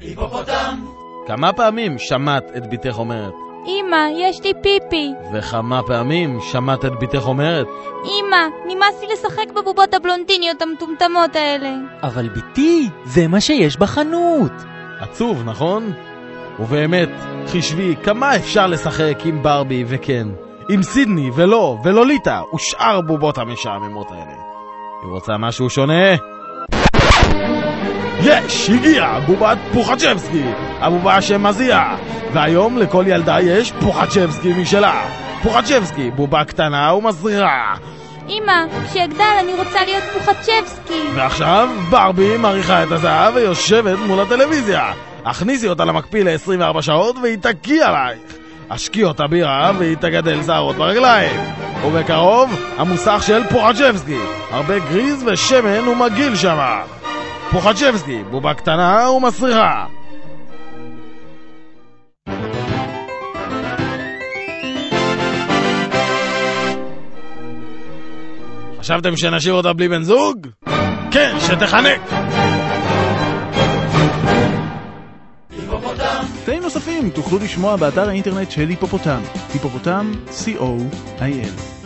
היפופוטם! כמה פעמים שמעת את בתך אומרת? אמא, יש לי פיפי. וכמה פעמים שמעת את בתך אומרת? אמא, נמאס לי לשחק בבובות הבלונדיניות המטומטמות האלה. אבל בתי, זה מה שיש בחנות. עצוב, נכון? ובאמת, חשבי כמה אפשר לשחק עם ברבי וכן, עם סידני ולא, ולוליטה, ושאר בובות המשעממות האלה. היא רוצה משהו שונה? יש! הגיע! בובת פוחצ'בסקי! הבובה שמזיע! והיום לכל ילדה יש פוחצ'בסקי משלה! פוחצ'בסקי, בובה קטנה ומזרירה! אמא, כשאגדל אני רוצה להיות פוחצ'בסקי! ועכשיו ברבי מריחה את הזהב ויושבת מול הטלוויזיה! הכניסי אותה למקפיא ל-24 שעות והיא תקיא עלייך! השקי אותה בירה והיא תגדל שערות ברגליים! ובקרוב, המוסך של פוחצ'בסקי! הרבה גריז ושמן ומגעיל שמה! פוחצ'בסקי, בובה קטנה ומסריחה! חשבתם שנשאיר אותה בלי בן זוג? כן, שתחנק! קטעים נוספים תוכלו לשמוע באתר האינטרנט של היפופוטם, היפופוטם, co.il.